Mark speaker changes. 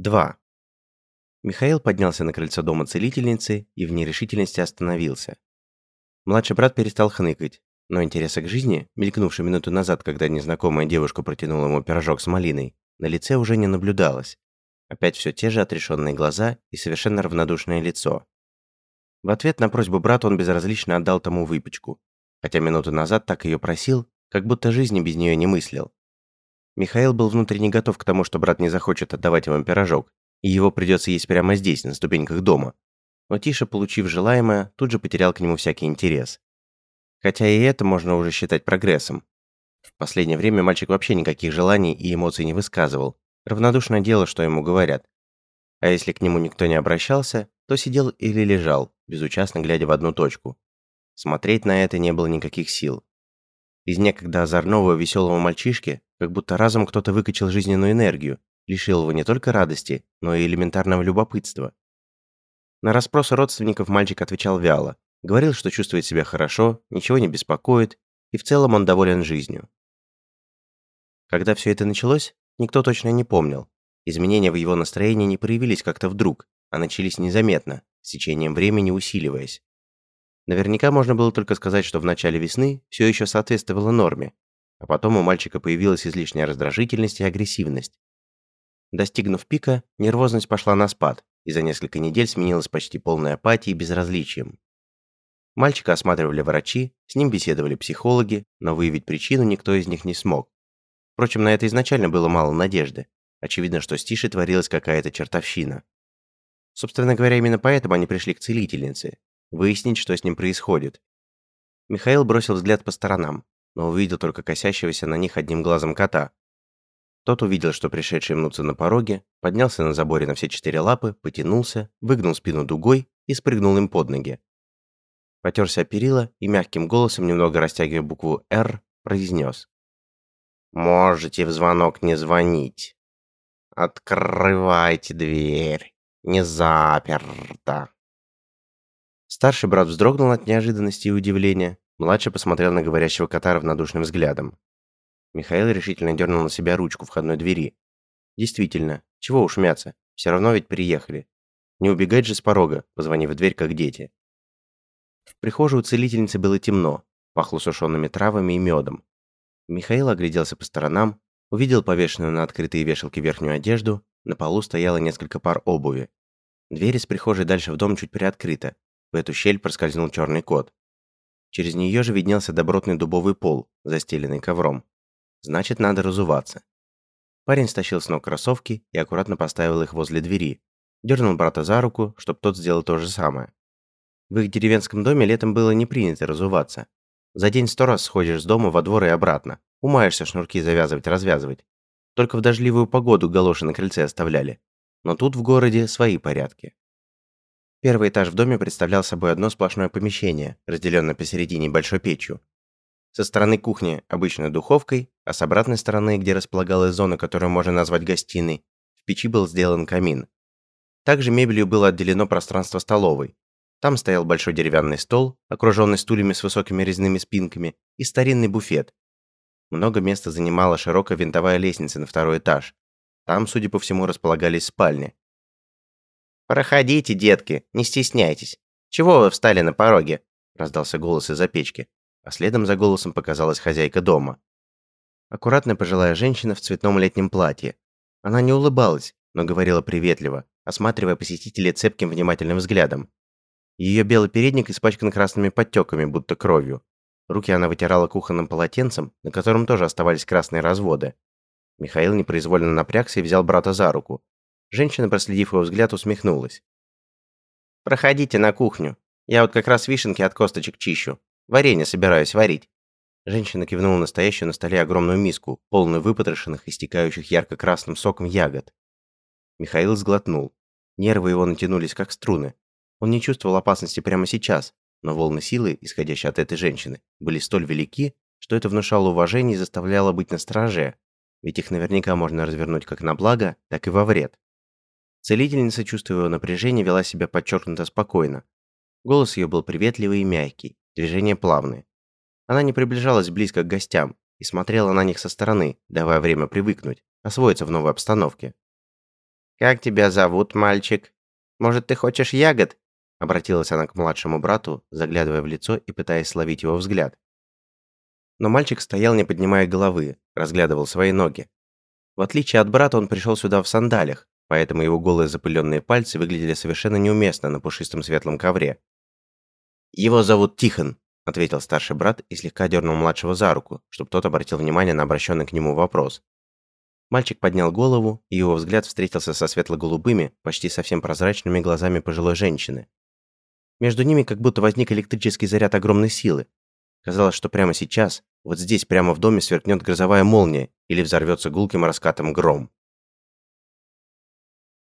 Speaker 1: 2. Михаил поднялся на крыльцо дома целительницы и в нерешительности остановился. Младший брат перестал хныкать, но интереса к жизни, мелькнувший минуту назад, когда незнакомая девушка протянула ему пирожок с малиной, на лице уже не наблюдалось. Опять все те же отрешенные глаза и совершенно равнодушное лицо. В ответ на просьбу брата он безразлично отдал тому выпечку, хотя минуту назад так ее просил, как будто жизни без нее не мыслил. Михаил был внутренне готов к тому, что брат не захочет отдавать ему пирожок, и его придется есть прямо здесь, на ступеньках дома. Но Тиша, получив желаемое, тут же потерял к нему всякий интерес. Хотя и это можно уже считать прогрессом. В последнее время мальчик вообще никаких желаний и эмоций не высказывал. Равнодушное дело, что ему говорят. А если к нему никто не обращался, то сидел или лежал, безучастно глядя в одну точку. Смотреть на это не было никаких сил. Из некогда озорного веселого мальчишки как будто разом кто-то выкачал жизненную энергию, лишил его не только радости, но и элементарного любопытства. На расспросы родственников мальчик отвечал вяло, говорил, что чувствует себя хорошо, ничего не беспокоит, и в целом он доволен жизнью. Когда все это началось, никто точно не помнил. Изменения в его настроении не проявились как-то вдруг, а начались незаметно, с течением времени усиливаясь. Наверняка можно было только сказать, что в начале весны все еще соответствовало норме, а потом у мальчика появилась излишняя раздражительность и агрессивность. Достигнув пика, нервозность пошла на спад, и за несколько недель сменилась почти полной апатией и безразличием. Мальчика осматривали врачи, с ним беседовали психологи, но выявить причину никто из них не смог. Впрочем, на это изначально было мало надежды. Очевидно, что с Тишей творилась какая-то чертовщина. Собственно говоря, именно поэтому они пришли к целительнице, выяснить, что с ним происходит. Михаил бросил взгляд по сторонам но увидел только косящегося на них одним глазом кота. Тот увидел, что пришедший мнутся на пороге, поднялся на заборе на все четыре лапы, потянулся, выгнул спину дугой и спрыгнул им под ноги. Потерся о перила и мягким голосом, немного растягивая букву «Р», произнес. «Можете в звонок не звонить. Открывайте дверь. Не заперта». Старший брат вздрогнул от неожиданности и удивления, Младший посмотрел на говорящего кота равнодушным взглядом. Михаил решительно дернул на себя ручку входной двери. Действительно, чего уж мяться, все равно ведь приехали. Не убегать же с порога, позвонив в дверь, как дети. В прихожей у целительницы было темно, пахло сушеными травами и медом. Михаил огляделся по сторонам, увидел повешенную на открытые вешалки верхнюю одежду, на полу стояло несколько пар обуви. Дверь из прихожей дальше в дом чуть приоткрыта. В эту щель проскользнул черный кот. Через нее же виднелся добротный дубовый пол, застеленный ковром. Значит, надо разуваться. Парень стащил с ног кроссовки и аккуратно поставил их возле двери. Дернул брата за руку, чтобы тот сделал то же самое. В их деревенском доме летом было не принято разуваться. За день сто раз сходишь с дома во двор и обратно. Умаешься шнурки завязывать-развязывать. Только в дождливую погоду галоши на крыльце оставляли. Но тут в городе свои порядки. Первый этаж в доме представлял собой одно сплошное помещение, разделенное посередине большой печью. Со стороны кухни обычной духовкой, а с обратной стороны, где располагалась зона, которую можно назвать гостиной, в печи был сделан камин. Также мебелью было отделено пространство столовой. Там стоял большой деревянный стол, окруженный стульями с высокими резными спинками, и старинный буфет. Много места занимала широкая винтовая лестница на второй этаж. Там, судя по всему, располагались спальни. «Проходите, детки, не стесняйтесь. Чего вы встали на пороге?» раздался голос из-за печки, а следом за голосом показалась хозяйка дома. Аккуратная пожилая женщина в цветном летнем платье. Она не улыбалась, но говорила приветливо, осматривая посетителей цепким внимательным взглядом. Ее белый передник испачкан красными подтеками, будто кровью. Руки она вытирала кухонным полотенцем, на котором тоже оставались красные разводы. Михаил непроизвольно напрягся и взял брата за руку, Женщина, проследив его взгляд, усмехнулась. «Проходите на кухню. Я вот как раз вишенки от косточек чищу. Варенье собираюсь варить». Женщина кивнула на стоящую на столе огромную миску, полную выпотрошенных, истекающих ярко-красным соком ягод. Михаил сглотнул. Нервы его натянулись, как струны. Он не чувствовал опасности прямо сейчас, но волны силы, исходящие от этой женщины, были столь велики, что это внушало уважение и заставляло быть настороже, ведь их наверняка можно развернуть как на благо, так и во вред. Целительница, чувствуя его напряжение, вела себя подчеркнуто спокойно. Голос ее был приветливый и мягкий, движения плавные. Она не приближалась близко к гостям и смотрела на них со стороны, давая время привыкнуть, освоиться в новой обстановке. «Как тебя зовут, мальчик? Может, ты хочешь ягод?» Обратилась она к младшему брату, заглядывая в лицо и пытаясь словить его взгляд. Но мальчик стоял, не поднимая головы, разглядывал свои ноги. В отличие от брата, он пришел сюда в сандалях, поэтому его голые запыленные пальцы выглядели совершенно неуместно на пушистом светлом ковре. «Его зовут Тихон», — ответил старший брат и слегка дернул младшего за руку, чтобы тот обратил внимание на обращенный к нему вопрос. Мальчик поднял голову, и его взгляд встретился со светло-голубыми, почти совсем прозрачными глазами пожилой женщины. Между ними как будто возник электрический заряд огромной силы. Казалось, что прямо сейчас, вот здесь, прямо в доме, сверкнет грозовая молния или взорвется гулким раскатом гром.